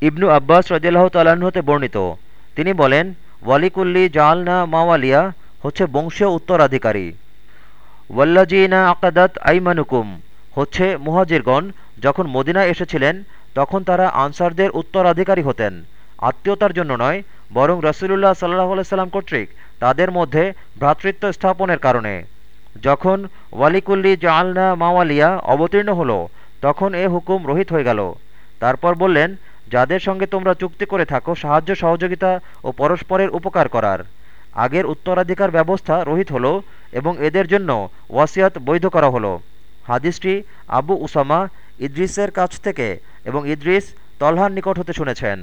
ইবনু আব্বাস রদিল্লাহ তাল্লাহ্ন হতে বর্ণিত। তিনি বলেন, ওয়ালিকুল্লি জালনা মাওয়ালিয়া হচ্ছে বংশীয় উত্তরাধিকারী। ওয়াল্লাজিনা আকাদাত আইমানুকুম হচ্ছে মুহাজিরগণ যখন মদিনায় এসেছিলেন, তখন তারা আনসারদের উত্তরাধিকারী হতেন। আত্মীয়তার জন্য নয়, বরং রসুলুল্লাহ সাল্লাহ সাল্লাম কর্তৃক তাদের মধ্যে ভ্রাতৃত্ব স্থাপনের কারণে। যখন ওয়ালিকুল্লি জালনা মাওয়ালিয়া অবতীর্ণ হলো, তখন এ হুকুম রহিত হয়ে গেল। তারপর বললেন যাদের সঙ্গে তোমরা চুক্তি করে থাকো, সাহায্য, সহযোগিতা ও পরস্পরের উপকার করার। আগের উত্তরাধিকার ব্যবস্থা রহিত হলো এবং এদের জন্য ওয়াসিয়াত বৈধ করা হলো। হাদিসটি আবু উসামা ইদ্রিসের কাছ থেকে এবং ইদ্রিস তলহার নিকট হতে শুনেছেন।